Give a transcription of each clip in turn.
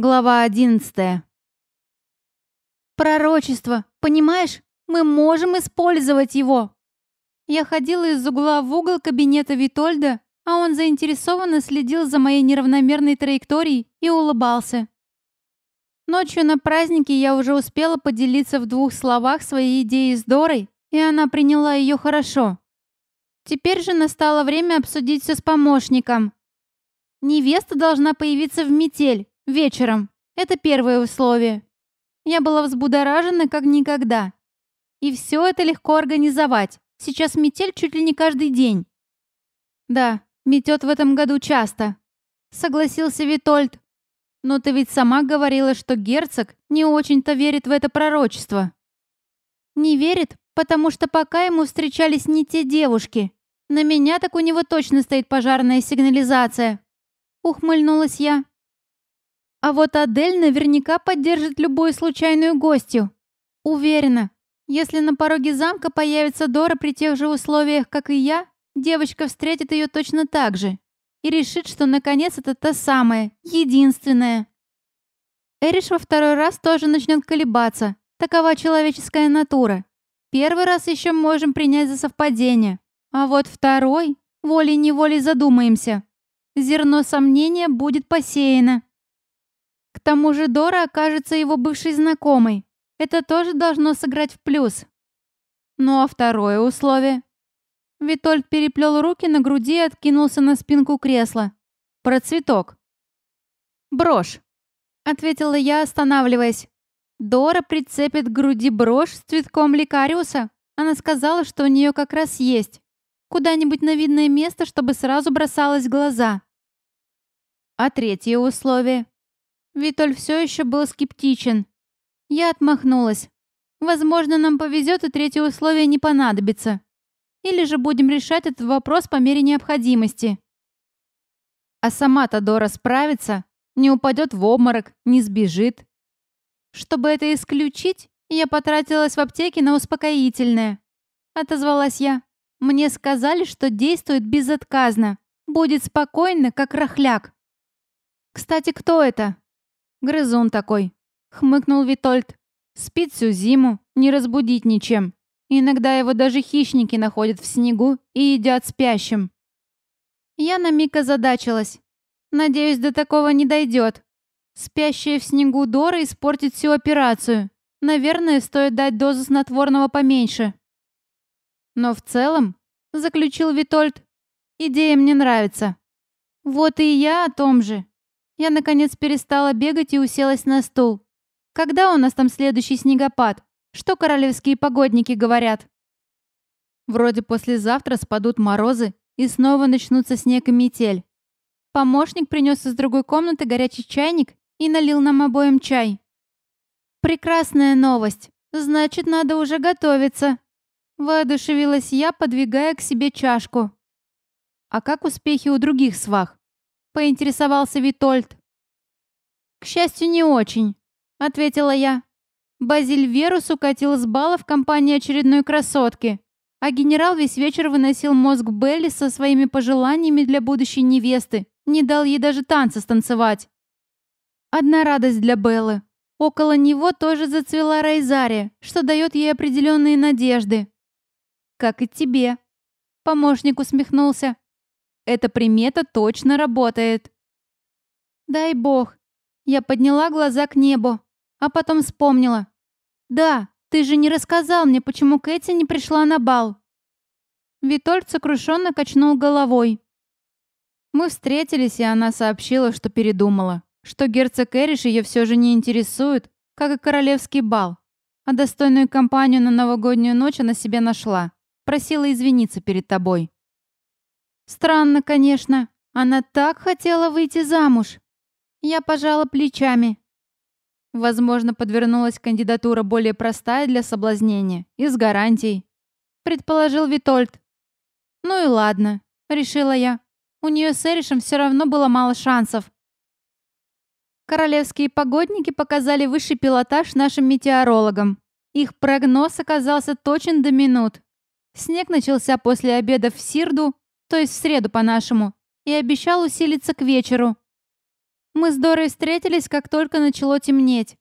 Глава одиннадцатая. Пророчество, понимаешь? Мы можем использовать его. Я ходила из угла в угол кабинета Витольда, а он заинтересованно следил за моей неравномерной траекторией и улыбался. Ночью на празднике я уже успела поделиться в двух словах своей идеей с Дорой, и она приняла ее хорошо. Теперь же настало время обсудить все с помощником. Невеста должна появиться в метель, Вечером. Это первое условие. Я была взбудоражена как никогда. И все это легко организовать. Сейчас метель чуть ли не каждый день. Да, метет в этом году часто. Согласился Витольд. Но ты ведь сама говорила, что герцог не очень-то верит в это пророчество. Не верит, потому что пока ему встречались не те девушки. На меня так у него точно стоит пожарная сигнализация. Ухмыльнулась я. А вот Адель наверняка поддержит любую случайную гостью. Уверена, если на пороге замка появится Дора при тех же условиях, как и я, девочка встретит ее точно так же и решит, что наконец это та самая, единственная. Эриш во второй раз тоже начнет колебаться. Такова человеческая натура. Первый раз еще можем принять за совпадение, а вот второй волей-неволей задумаемся. Зерно сомнения будет посеяно. К тому же Дора окажется его бывшей знакомой. Это тоже должно сыграть в плюс. Ну а второе условие? Витольд переплел руки на груди и откинулся на спинку кресла. Про цветок. «Брошь», — ответила я, останавливаясь. Дора прицепит к груди брошь с цветком ликариуса. Она сказала, что у нее как раз есть. Куда-нибудь на видное место, чтобы сразу бросалось в глаза. А третье условие? Витоль все еще был скептичен. Я отмахнулась. Возможно, нам повезет, и третье условие не понадобится. Или же будем решать этот вопрос по мере необходимости. А сама-то Дора справится, не упадет в обморок, не сбежит. Чтобы это исключить, я потратилась в аптеке на успокоительное. Отозвалась я. Мне сказали, что действует безотказно. Будет спокойно, как рахляк. Кстати, кто это? Грызун такой. Хмыкнул Витольд. Спит всю зиму, не разбудить ничем. Иногда его даже хищники находят в снегу и едят спящим. Я на миг озадачилась. Надеюсь, до такого не дойдет. Спящая в снегу Дора испортит всю операцию. Наверное, стоит дать дозу снотворного поменьше. Но в целом, заключил Витольд, идея мне нравится. Вот и я о том же. Я, наконец, перестала бегать и уселась на стул. Когда у нас там следующий снегопад? Что королевские погодники говорят? Вроде послезавтра спадут морозы, и снова начнутся снег и метель. Помощник принес из другой комнаты горячий чайник и налил нам обоим чай. «Прекрасная новость. Значит, надо уже готовиться», — воодушевилась я, подвигая к себе чашку. «А как успехи у других свах?» — поинтересовался Витольд. «К счастью, не очень», — ответила я. Базиль Верус укатил с бала в компании очередной красотки, а генерал весь вечер выносил мозг Белли со своими пожеланиями для будущей невесты, не дал ей даже танца станцевать. Одна радость для Беллы. Около него тоже зацвела Райзария, что дает ей определенные надежды. «Как и тебе», — помощник усмехнулся. Эта примета точно работает. Дай бог. Я подняла глаза к небу, а потом вспомнила. Да, ты же не рассказал мне, почему Кэти не пришла на бал. Витольд сокрушенно качнул головой. Мы встретились, и она сообщила, что передумала, что герцог Эриш ее все же не интересует, как и королевский бал, а достойную компанию на новогоднюю ночь она себе нашла. Просила извиниться перед тобой. Странно, конечно. Она так хотела выйти замуж. Я пожала плечами. Возможно, подвернулась кандидатура более простая для соблазнения и с гарантией. Предположил Витольд. Ну и ладно, решила я. У нее с Эришем все равно было мало шансов. Королевские погодники показали высший пилотаж нашим метеорологам. Их прогноз оказался точен до минут. Снег начался после обеда в Сирду, то есть в среду по-нашему, и обещал усилиться к вечеру. Мы с Дорой встретились, как только начало темнеть.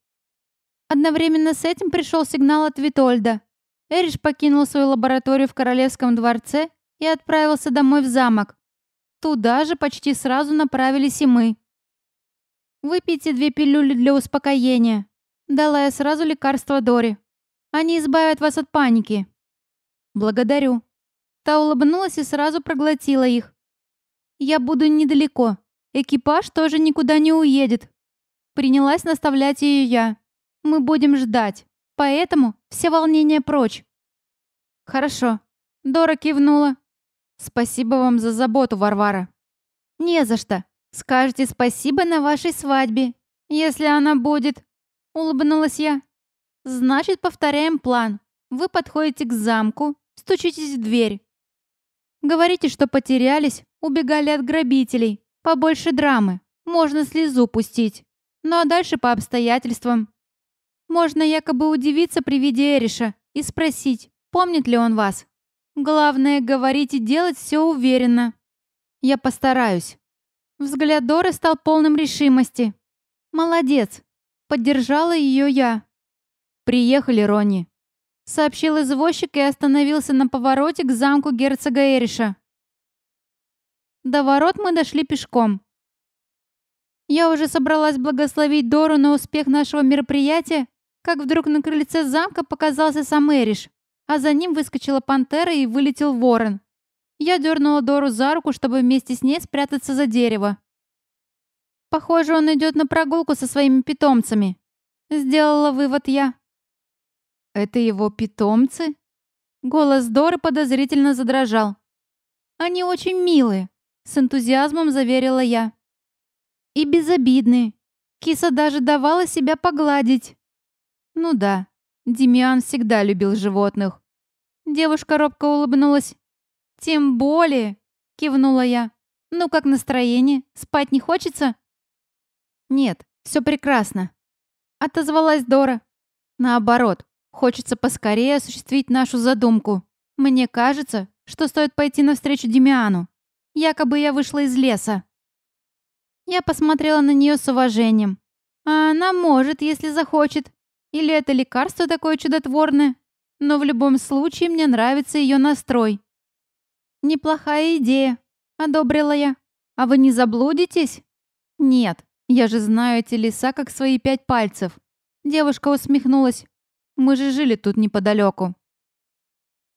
Одновременно с этим пришел сигнал от Витольда. Эриш покинул свою лабораторию в Королевском дворце и отправился домой в замок. Туда же почти сразу направились и мы. «Выпейте две пилюли для успокоения», — дала я сразу лекарство Дори. «Они избавят вас от паники». «Благодарю». Та улыбнулась и сразу проглотила их. «Я буду недалеко. Экипаж тоже никуда не уедет». Принялась наставлять ее я. «Мы будем ждать, поэтому все волнения прочь». «Хорошо». Дора кивнула. «Спасибо вам за заботу, Варвара». «Не за что. Скажете спасибо на вашей свадьбе, если она будет». Улыбнулась я. «Значит, повторяем план. Вы подходите к замку, стучитесь в дверь. Говорите, что потерялись, убегали от грабителей. Побольше драмы. Можно слезу пустить. Ну а дальше по обстоятельствам. Можно якобы удивиться при виде Эриша и спросить, помнит ли он вас. Главное, говорить и делать все уверенно. Я постараюсь. Взгляд Доры стал полным решимости. Молодец. Поддержала ее я. Приехали, Ронни. Сообщил извозчик и остановился на повороте к замку герцога Эриша. До ворот мы дошли пешком. Я уже собралась благословить Дору на успех нашего мероприятия, как вдруг на крыльце замка показался сам Эриш а за ним выскочила пантера и вылетел ворон. Я дернула Дору за руку, чтобы вместе с ней спрятаться за дерево. Похоже, он идет на прогулку со своими питомцами. Сделала вывод я. Это его питомцы? Голос Доры подозрительно задрожал. Они очень милые, с энтузиазмом заверила я. И безобидные. Киса даже давала себя погладить. Ну да, Демиан всегда любил животных. Девушка робко улыбнулась. «Тем более!» — кивнула я. «Ну, как настроение? Спать не хочется?» «Нет, все прекрасно», — отозвалась Дора. «Наоборот, хочется поскорее осуществить нашу задумку. Мне кажется, что стоит пойти навстречу Демиану. Якобы я вышла из леса». Я посмотрела на нее с уважением. «А она может, если захочет. Или это лекарство такое чудотворное? Но в любом случае мне нравится ее настрой. «Неплохая идея», — одобрила я. «А вы не заблудитесь?» «Нет, я же знаю эти леса как свои пять пальцев». Девушка усмехнулась. «Мы же жили тут неподалеку».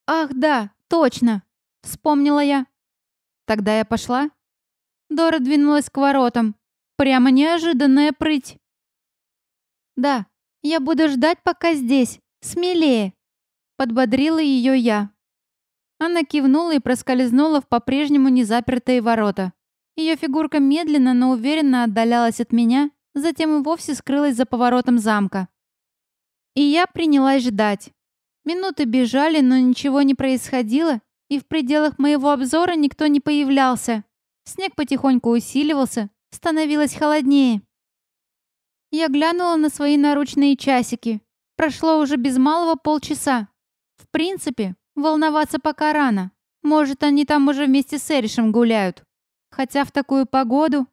«Ах, да, точно!» — вспомнила я. «Тогда я пошла?» Дора двинулась к воротам. Прямо неожиданная прыть. «Да, «Я буду ждать пока здесь. Смелее!» Подбодрила ее я. Она кивнула и проскользнула в по-прежнему незапертые ворота. Ее фигурка медленно, но уверенно отдалялась от меня, затем и вовсе скрылась за поворотом замка. И я принялась ждать. Минуты бежали, но ничего не происходило, и в пределах моего обзора никто не появлялся. Снег потихоньку усиливался, становилось холоднее. Я глянула на свои наручные часики. Прошло уже без малого полчаса. В принципе, волноваться пока рано. Может, они там уже вместе с Эришем гуляют. Хотя в такую погоду...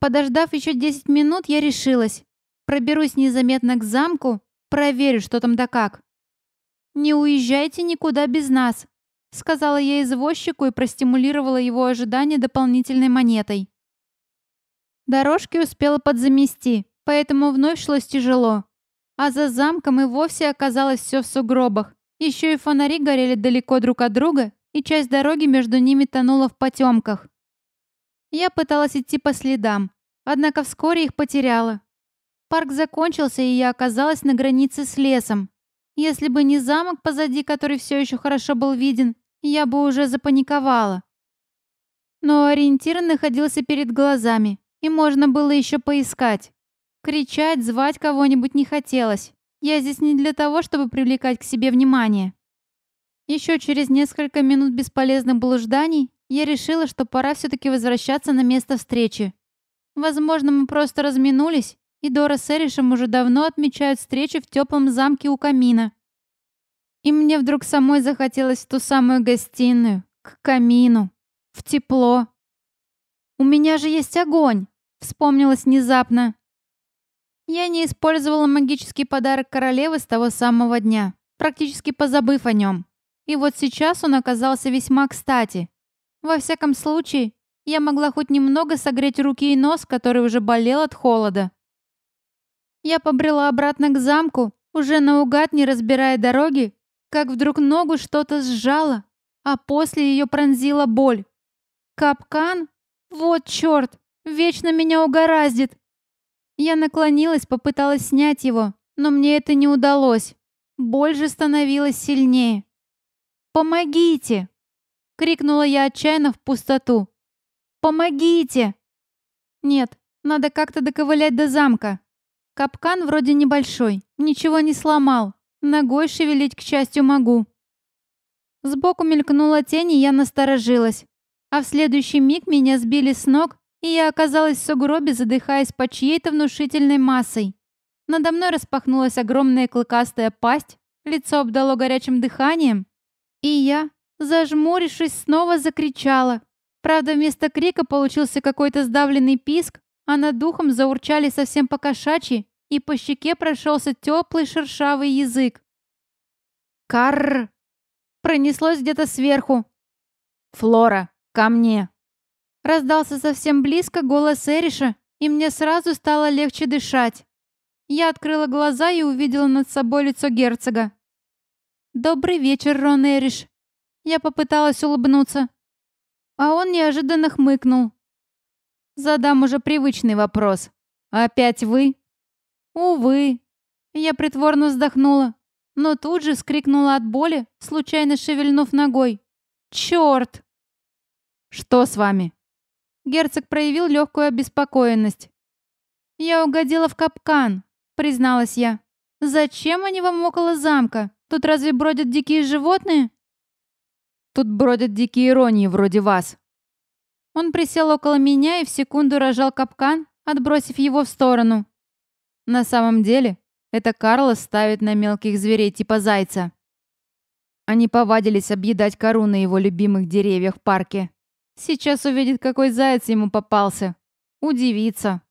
Подождав еще 10 минут, я решилась. Проберусь незаметно к замку, проверю, что там да как. «Не уезжайте никуда без нас», — сказала я извозчику и простимулировала его ожидание дополнительной монетой. Дорожки успела подзамести, поэтому вновь шлось тяжело. А за замком и вовсе оказалось все в сугробах. Еще и фонари горели далеко друг от друга, и часть дороги между ними тонула в потемках. Я пыталась идти по следам, однако вскоре их потеряла. Парк закончился, и я оказалась на границе с лесом. Если бы не замок позади, который все еще хорошо был виден, я бы уже запаниковала. Но ориентир находился перед глазами, и можно было еще поискать. Кричать, звать кого-нибудь не хотелось. Я здесь не для того, чтобы привлекать к себе внимание. Еще через несколько минут бесполезных блужданий я решила, что пора все-таки возвращаться на место встречи. Возможно, мы просто разминулись, и Дора с Эришем уже давно отмечают встречу в теплом замке у камина. И мне вдруг самой захотелось в ту самую гостиную, к камину, в тепло, «У меня же есть огонь!» Вспомнилось внезапно. Я не использовала магический подарок королевы с того самого дня, практически позабыв о нем. И вот сейчас он оказался весьма кстати. Во всяком случае, я могла хоть немного согреть руки и нос, который уже болел от холода. Я побрела обратно к замку, уже наугад не разбирая дороги, как вдруг ногу что-то сжало, а после ее пронзила боль. Капкан? Вот черт! Вечно меня угораздит! Я наклонилась, попыталась снять его, но мне это не удалось. Боль же становилась сильнее. «Помогите!» — крикнула я отчаянно в пустоту. «Помогите!» «Нет, надо как-то доковылять до замка. Капкан вроде небольшой, ничего не сломал. Ногой шевелить, к счастью, могу». Сбоку мелькнула тень, и я насторожилась. А в следующий миг меня сбили с ног, и я оказалась в сугробе, задыхаясь под чьей-то внушительной массой. Надо мной распахнулась огромная клыкастая пасть, лицо обдало горячим дыханием, и я, зажмурившись, снова закричала. Правда, вместо крика получился какой-то сдавленный писк, а над духом заурчали совсем по-кошачьи, и по щеке прошелся теплый шершавый язык. «Карр!» Пронеслось где-то сверху. «Флора, ко мне!» Раздался совсем близко голос Эриша, и мне сразу стало легче дышать. Я открыла глаза и увидела над собой лицо герцога. «Добрый вечер, Рон Эриш!» Я попыталась улыбнуться. А он неожиданно хмыкнул. Задам уже привычный вопрос. «Опять вы?» «Увы». Я притворно вздохнула, но тут же скрикнула от боли, случайно шевельнув ногой. «Черт!» «Что с вами?» Герцог проявил легкую обеспокоенность. «Я угодила в капкан», — призналась я. «Зачем они вам около замка? Тут разве бродят дикие животные?» «Тут бродят дикие иронии вроде вас», он присел около меня и в секунду рожал капкан, отбросив его в сторону. На самом деле, это Карлос ставит на мелких зверей типа зайца. Они повадились объедать кору на его любимых деревьях в парке. Сейчас увидит, какой заяц ему попался. Удивится.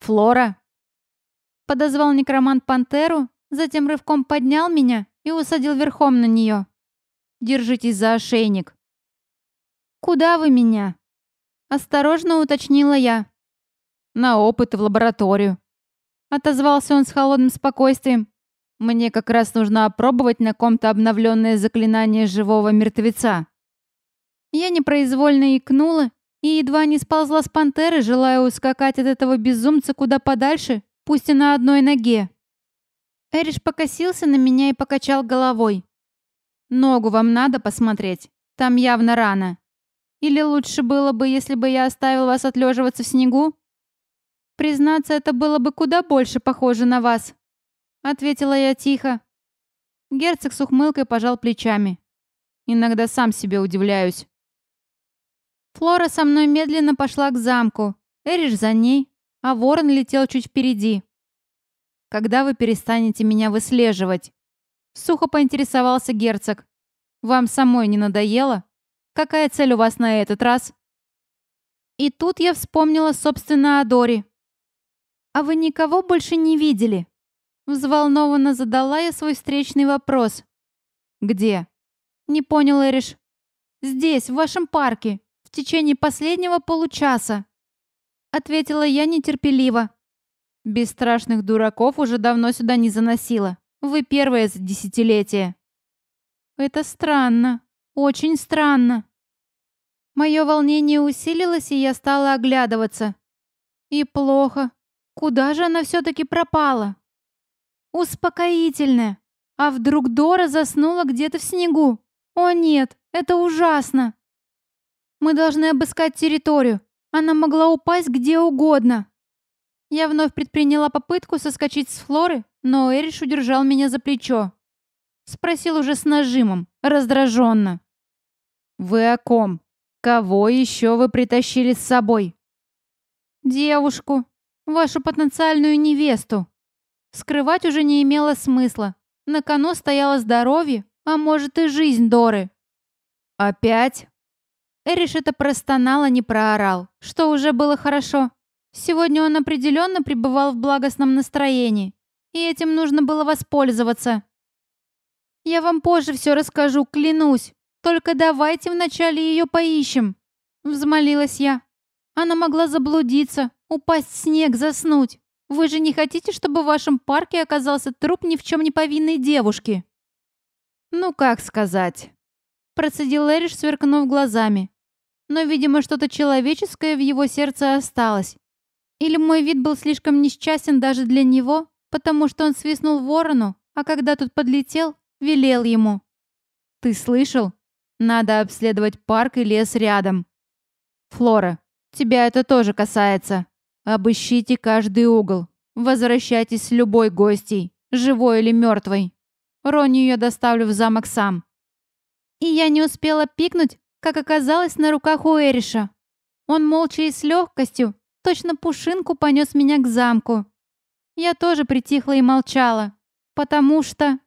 «Флора?» Подозвал некромант пантеру, затем рывком поднял меня и усадил верхом на нее. «Держитесь за ошейник». «Куда вы меня?» Осторожно уточнила я. На опыт в лабораторию. Отозвался он с холодным спокойствием. Мне как раз нужно опробовать на ком-то обновленное заклинание живого мертвеца. Я непроизвольно икнула и едва не сползла с пантеры, желая ускакать от этого безумца куда подальше, пусть и на одной ноге. Эриш покосился на меня и покачал головой. «Ногу вам надо посмотреть? Там явно рано. Или лучше было бы, если бы я оставил вас отлеживаться в снегу? Признаться, это было бы куда больше похоже на вас, ответила я тихо. Герцог с ухмылкой пожал плечами. Иногда сам себе удивляюсь. Флора со мной медленно пошла к замку, Эриш за ней, а ворон летел чуть впереди. «Когда вы перестанете меня выслеживать?» Сухо поинтересовался герцог. «Вам самой не надоело?» Какая цель у вас на этот раз?» И тут я вспомнила, собственно, о Доре. «А вы никого больше не видели?» Взволнованно задала я свой встречный вопрос. «Где?» Не понял Эриш. «Здесь, в вашем парке, в течение последнего получаса», ответила я нетерпеливо. Бесстрашных дураков уже давно сюда не заносила. Вы первые за десятилетие. Это странно. Очень странно. Мое волнение усилилось, и я стала оглядываться. И плохо. Куда же она все-таки пропала? Успокоительное. А вдруг Дора заснула где-то в снегу? О нет, это ужасно. Мы должны обыскать территорию. Она могла упасть где угодно. Я вновь предприняла попытку соскочить с Флоры, но Эриш удержал меня за плечо. Спросил уже с нажимом, раздраженно. «Вы о ком? Кого еще вы притащили с собой?» «Девушку, вашу потенциальную невесту». Скрывать уже не имело смысла. На кону стояло здоровье, а может и жизнь Доры. «Опять?» Эриш это простонал, а не проорал, что уже было хорошо. Сегодня он определенно пребывал в благостном настроении, и этим нужно было воспользоваться. Я вам позже все расскажу, клянусь. Только давайте вначале ее поищем. Взмолилась я. Она могла заблудиться, упасть в снег, заснуть. Вы же не хотите, чтобы в вашем парке оказался труп ни в чем не повинной девушки? Ну, как сказать? Процедил Эриш, сверкнув глазами. Но, видимо, что-то человеческое в его сердце осталось. Или мой вид был слишком несчастен даже для него, потому что он свистнул ворону, а когда тут подлетел, велел ему. «Ты слышал? Надо обследовать парк и лес рядом. Флора, тебя это тоже касается. Обыщите каждый угол. Возвращайтесь с любой гостей, живой или мертвой. Ронни ее доставлю в замок сам». И я не успела пикнуть, как оказалось на руках у Эриша. Он молча и с легкостью, точно пушинку понес меня к замку. Я тоже притихла и молчала, потому что...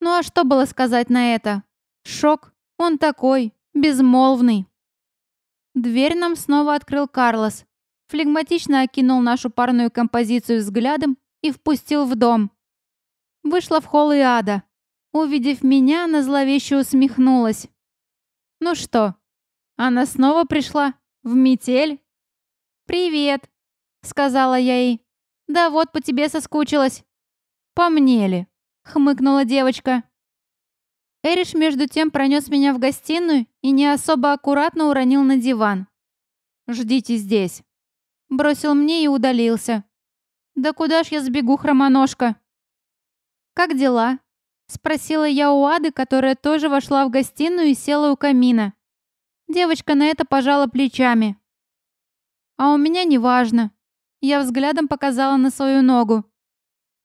Ну а что было сказать на это? Шок. Он такой, безмолвный. Дверь нам снова открыл Карлос. Флегматично окинул нашу парную композицию взглядом и впустил в дом. Вышла в холл и ада. Увидев меня, она зловеще усмехнулась. «Ну что, она снова пришла? В метель?» «Привет», — сказала я ей. «Да вот по тебе соскучилась». «По мне ли?» хмыкнула девочка. Эриш между тем пронес меня в гостиную и не особо аккуратно уронил на диван. «Ждите здесь». Бросил мне и удалился. «Да куда ж я сбегу, хромоножка?» «Как дела?» Спросила я у Ады, которая тоже вошла в гостиную и села у камина. Девочка на это пожала плечами. «А у меня неважно». Я взглядом показала на свою ногу.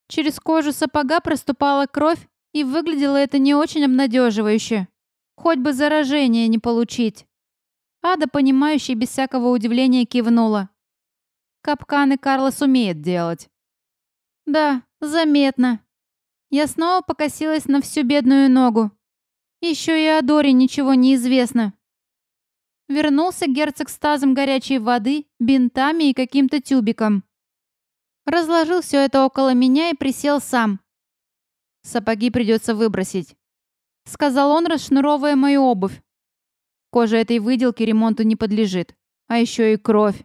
Через кожу сапога проступала кровь, и выглядело это не очень обнадеживающе. Хоть бы заражение не получить. Ада, понимающая, без всякого удивления кивнула. Капканы Карлос умеет делать. Да, заметно. Я снова покосилась на всю бедную ногу. Еще и о Доре ничего не известно. Вернулся герцог с тазом горячей воды, бинтами и каким-то тюбиком. Разложил все это около меня и присел сам. «Сапоги придется выбросить», — сказал он, расшнуровывая мою обувь. «Кожа этой выделки ремонту не подлежит, а еще и кровь».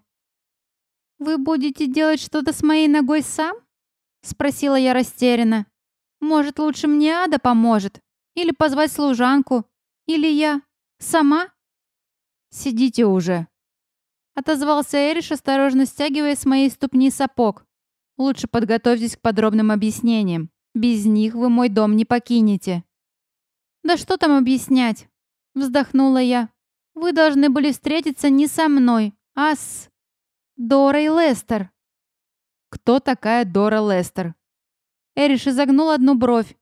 «Вы будете делать что-то с моей ногой сам?» — спросила я растерянно. «Может, лучше мне Ада поможет? Или позвать служанку? Или я? Сама?» «Сидите уже», — отозвался Эриш, осторожно стягивая с моей ступни сапог. Лучше подготовьтесь к подробным объяснениям. Без них вы мой дом не покинете». «Да что там объяснять?» Вздохнула я. «Вы должны были встретиться не со мной, а с... Дорой Лестер». «Кто такая Дора Лестер?» Эриш изогнул одну бровь.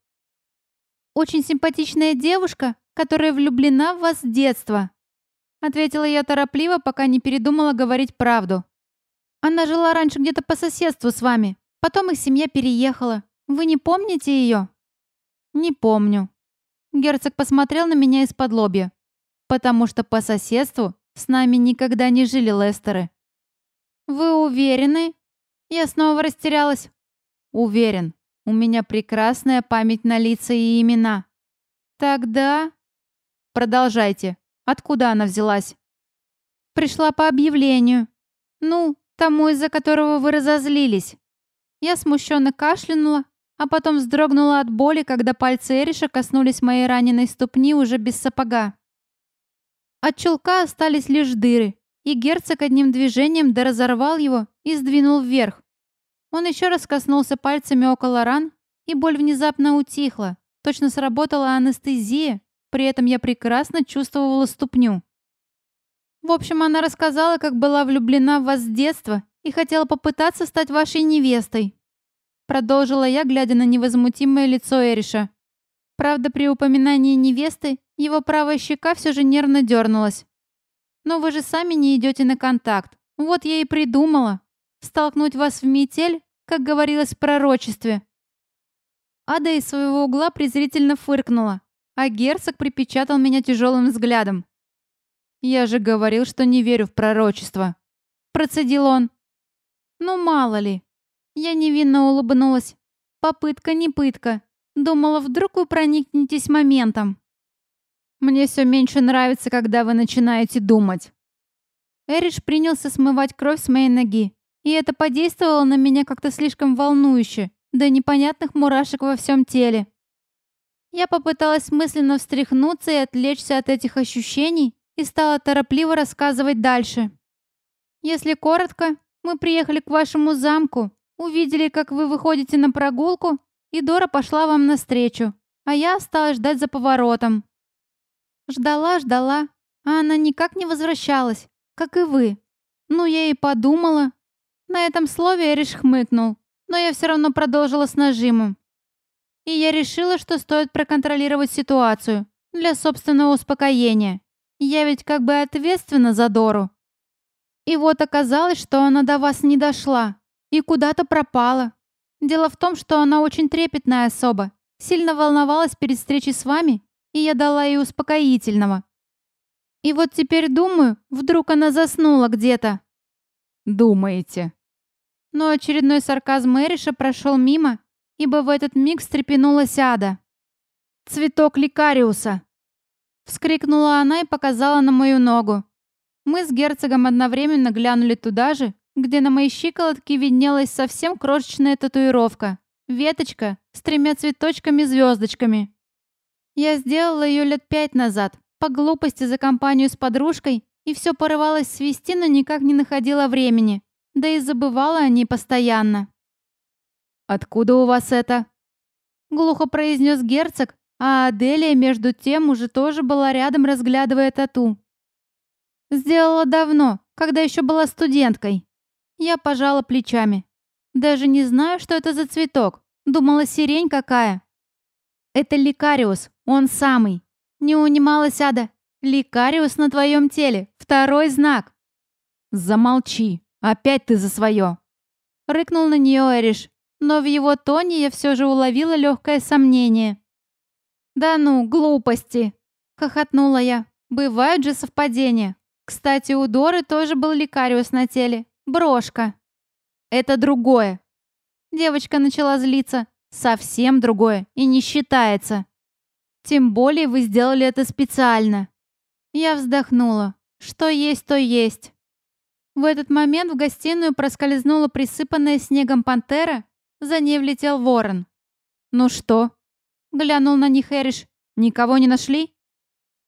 «Очень симпатичная девушка, которая влюблена в вас с детства», ответила я торопливо, пока не передумала говорить правду. Она жила раньше где-то по соседству с вами. Потом их семья переехала. Вы не помните ее?» «Не помню». Герцог посмотрел на меня из-под лобья. «Потому что по соседству с нами никогда не жили Лестеры». «Вы уверены?» Я снова растерялась. «Уверен. У меня прекрасная память на лица и имена». «Тогда...» «Продолжайте. Откуда она взялась?» «Пришла по объявлению. Ну, Тому, из-за которого вы разозлились. Я смущенно кашлянула, а потом вздрогнула от боли, когда пальцы Эриша коснулись моей раненой ступни уже без сапога. От чулка остались лишь дыры, и герцог одним движением доразорвал его и сдвинул вверх. Он еще раз коснулся пальцами около ран, и боль внезапно утихла. Точно сработала анестезия, при этом я прекрасно чувствовала ступню. В общем, она рассказала, как была влюблена в вас с детства и хотела попытаться стать вашей невестой. Продолжила я, глядя на невозмутимое лицо Эриша. Правда, при упоминании невесты его правая щека все же нервно дернулась. Но вы же сами не идете на контакт. Вот я и придумала. Столкнуть вас в метель, как говорилось в пророчестве. Ада из своего угла презрительно фыркнула, а герцог припечатал меня тяжелым взглядом. «Я же говорил, что не верю в пророчество», — процедил он. Ну, мало ли. Я невинно улыбнулась. Попытка не пытка. Думала, вдруг вы проникнетесь моментом. Мне все меньше нравится, когда вы начинаете думать. Эриш принялся смывать кровь с моей ноги, и это подействовало на меня как-то слишком волнующе, до непонятных мурашек во всем теле. Я попыталась мысленно встряхнуться и отвлечься от этих ощущений и стала торопливо рассказывать дальше. Если коротко, мы приехали к вашему замку, увидели, как вы выходите на прогулку, и Дора пошла вам навстречу, а я осталась ждать за поворотом. Ждала, ждала, а она никак не возвращалась, как и вы. Ну, я и подумала. На этом слове Эриш хмыкнул, но я все равно продолжила с нажимом. И я решила, что стоит проконтролировать ситуацию для собственного успокоения. Я ведь как бы ответственна за Дору. И вот оказалось, что она до вас не дошла и куда-то пропала. Дело в том, что она очень трепетная особа, сильно волновалась перед встречей с вами и я дала ей успокоительного. И вот теперь думаю, вдруг она заснула где-то. Думаете. Но очередной сарказм Эриша прошел мимо, ибо в этот миг встрепенулась ада. «Цветок ликариуса!» Вскрикнула она и показала на мою ногу. Мы с герцогом одновременно глянули туда же, где на моей щиколотке виднелась совсем крошечная татуировка. Веточка с тремя цветочками-звездочками. Я сделала ее лет пять назад, по глупости за компанию с подружкой, и все порывалось свести, но никак не находила времени. Да и забывала о ней постоянно. «Откуда у вас это?» Глухо произнес герцог, а Аделия, между тем, уже тоже была рядом, разглядывая тату. «Сделала давно, когда еще была студенткой». Я пожала плечами. Даже не знаю, что это за цветок. Думала, сирень какая. Это ликариус, он самый. Не унималась Ада. Ликариус на твоем теле. Второй знак. Замолчи. Опять ты за свое. Рыкнул на нее Эриш. Но в его тоне я все же уловила легкое сомнение. «Да ну, глупости!» — хохотнула я. «Бывают же совпадения. Кстати, у Доры тоже был ликариус на теле. Брошка». «Это другое». Девочка начала злиться. Совсем другое и не считается. Тем более вы сделали это специально. Я вздохнула. Что есть, то есть. В этот момент в гостиную проскользнула присыпанная снегом пантера, за ней влетел ворон. «Ну что?» — глянул на них Эриш. «Никого не нашли?»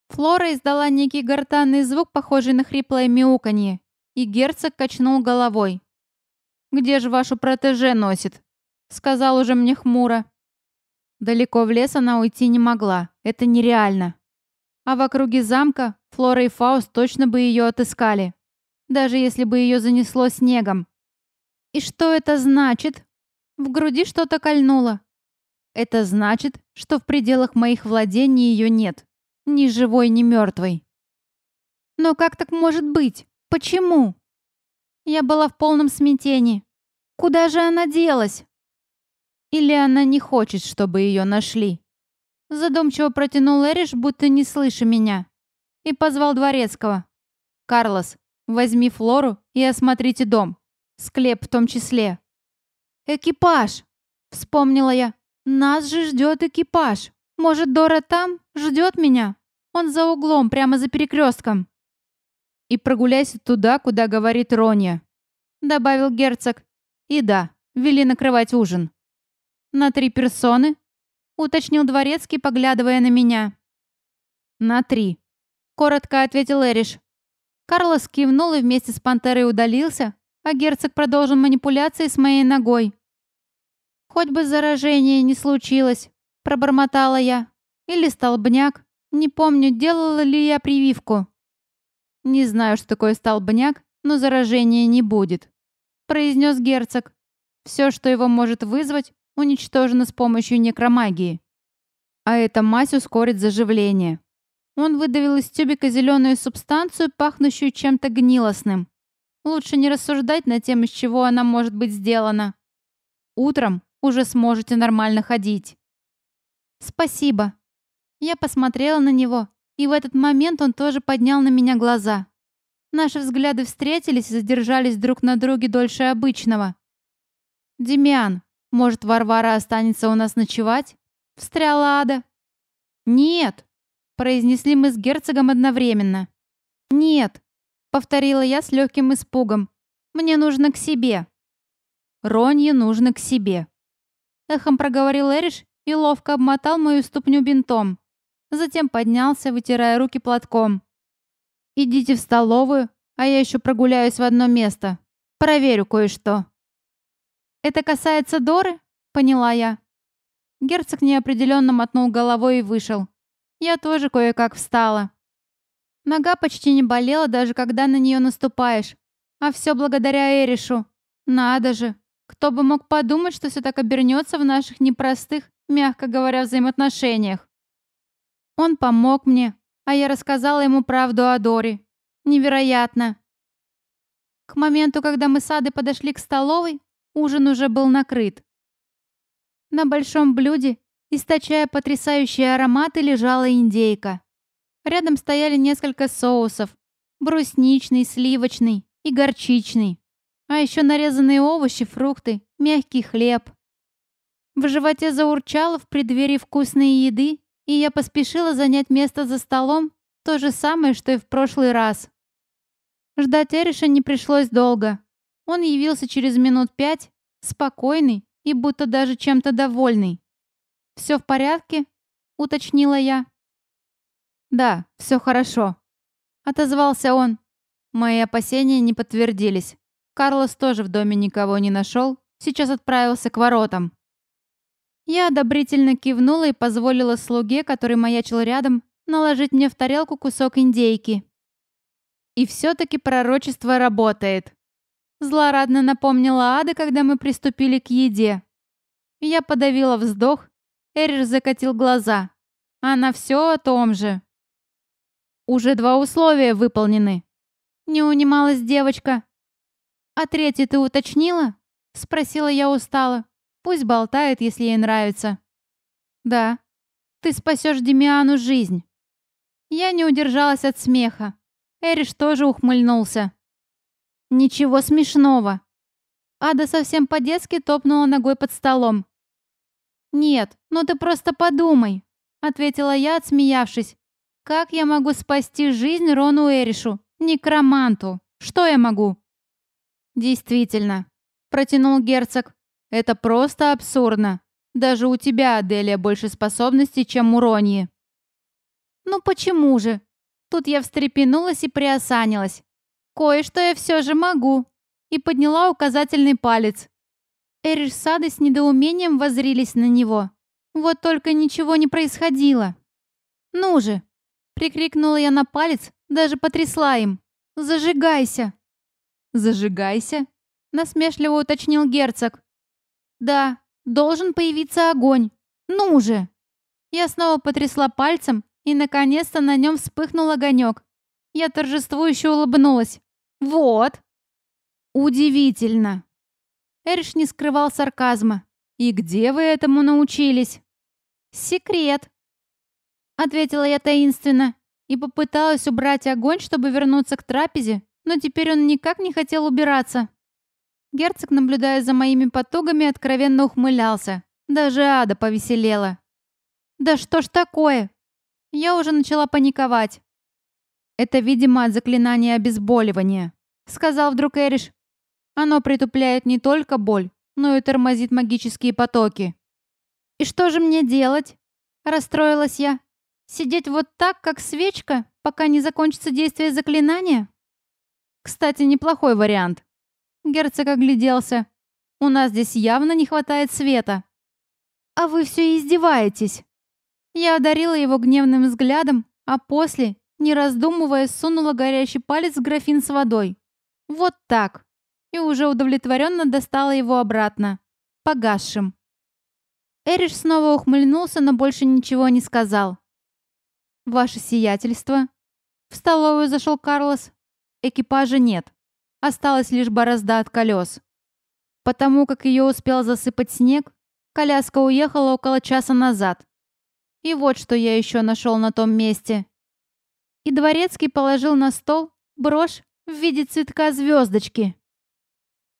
Флора издала некий гортанный звук, похожий на хриплое мяуканье, и герцог качнул головой. «Где же вашу протеже носит?» Сказал уже мне хмуро. Далеко в лес она уйти не могла. Это нереально. А в округе замка Флора и Фауст точно бы ее отыскали. Даже если бы ее занесло снегом. И что это значит? В груди что-то кольнуло. Это значит, что в пределах моих владений ее нет. Ни живой, ни мертвой. Но как так может быть? Почему? Я была в полном смятении. Куда же она делась? Или она не хочет, чтобы ее нашли?» Задумчиво протянул Эриш, будто не слыша меня. И позвал дворецкого. «Карлос, возьми Флору и осмотрите дом. Склеп в том числе». «Экипаж!» — вспомнила я. «Нас же ждет экипаж. Может, Дора там? Ждет меня? Он за углом, прямо за перекрестком». «И прогуляйся туда, куда говорит Ронья», — добавил герцог. «И да, вели накрывать ужин». «На три персоны?» — уточнил дворецкий, поглядывая на меня. «На три», — коротко ответил Эриш. Карлос кивнул и вместе с пантерой удалился, а герцог продолжил манипуляции с моей ногой. «Хоть бы заражение не случилось», — пробормотала я. «Или столбняк. Не помню, делала ли я прививку». «Не знаю, что такое столбняк, но заражения не будет», — произнес герцог. «Все, что его может вызвать, уничтожена с помощью некромагии. А эта мазь ускорит заживление. Он выдавил из тюбика зеленую субстанцию, пахнущую чем-то гнилостным. Лучше не рассуждать на тем, из чего она может быть сделана. Утром уже сможете нормально ходить. Спасибо. Я посмотрела на него, и в этот момент он тоже поднял на меня глаза. Наши взгляды встретились и задержались друг на друге дольше обычного. «Демьян, может, Варвара останется у нас ночевать?» — встряла Ада. «Нет!» — произнесли мы с герцогом одновременно. «Нет!» — повторила я с легким испугом. «Мне нужно к себе!» «Ронье нужно к себе!» Эхом проговорил Эриш и ловко обмотал мою ступню бинтом. Затем поднялся, вытирая руки платком. «Идите в столовую, а я еще прогуляюсь в одно место. Проверю кое-что». «Это касается Доры?» — поняла я. Герцог неопределенно мотнул головой и вышел. Я тоже кое-как встала. Нога почти не болела, даже когда на нее наступаешь. А все благодаря Эришу. Надо же. Кто бы мог подумать, что все так обернется в наших непростых, мягко говоря, взаимоотношениях. Он помог мне, а я рассказала ему правду о Доре. Невероятно. К моменту, когда мы с Адой подошли к столовой, ужин уже был накрыт. На большом блюде, источая потрясающие ароматы, лежала индейка. Рядом стояли несколько соусов. Брусничный, сливочный и горчичный. А еще нарезанные овощи, фрукты, мягкий хлеб. В животе заурчало в преддверии вкусной еды, и я поспешила занять место за столом, то же самое, что и в прошлый раз. Ждать Эриша не пришлось долго. Он явился через минут пять, спокойный и будто даже чем-то довольный. «Все в порядке?» — уточнила я. «Да, все хорошо», — отозвался он. Мои опасения не подтвердились. Карлос тоже в доме никого не нашел, сейчас отправился к воротам. Я одобрительно кивнула и позволила слуге, который маячил рядом, наложить мне в тарелку кусок индейки. И все-таки пророчество работает. Злорадно напомнила Ада, когда мы приступили к еде. Я подавила вздох, Эриш закатил глаза. Она все о том же. Уже два условия выполнены. Не унималась девочка. А третье ты уточнила? Спросила я устало. Пусть болтает, если ей нравится. Да. Ты спасешь Демиану жизнь. Я не удержалась от смеха. Эриш тоже ухмыльнулся. Ничего смешного. Ада совсем по-детски топнула ногой под столом. «Нет, ну ты просто подумай», — ответила я, отсмеявшись. Как я могу спасти жизнь Рону Эришу, некроманту? Что я могу? Действительно, протянул герцог. Это просто абсурдно. Даже у тебя, Аделия, больше способностей, чем у Роньи. Ну почему же? Тут я встрепенулась и приосанилась. Кое-что я все же могу. И подняла указательный палец. Эриш с Адой с недоумением возрились на него. Вот только ничего не происходило. Ну же, Прикрикнула я на палец, даже потрясла им. «Зажигайся!» «Зажигайся?» Насмешливо уточнил герцог. «Да, должен появиться огонь. Ну же!» Я снова потрясла пальцем, и наконец-то на нем вспыхнул огонек. Я торжествующе улыбнулась. «Вот!» «Удивительно!» Эриш не скрывал сарказма. «И где вы этому научились?» «Секрет!» Ответила я таинственно и попыталась убрать огонь, чтобы вернуться к трапезе, но теперь он никак не хотел убираться. Герцог, наблюдая за моими потугами, откровенно ухмылялся. Даже ада повеселела. «Да что ж такое?» Я уже начала паниковать. «Это, видимо, от заклинания обезболивания», — сказал вдруг Эриш. «Оно притупляет не только боль, но и тормозит магические потоки». «И что же мне делать?» — расстроилась я. Сидеть вот так, как свечка, пока не закончится действие заклинания? Кстати, неплохой вариант. Герцог огляделся. У нас здесь явно не хватает света. А вы все издеваетесь. Я одарила его гневным взглядом, а после, не раздумывая, сунула горящий палец в графин с водой. Вот так. И уже удовлетворенно достала его обратно. Погасшим. Эриш снова ухмыльнулся, но больше ничего не сказал. «Ваше сиятельство!» В столовую зашел Карлос. Экипажа нет. Осталась лишь борозда от колес. Потому как ее успел засыпать снег, коляска уехала около часа назад. И вот что я еще нашел на том месте. И Дворецкий положил на стол брошь в виде цветка звездочки.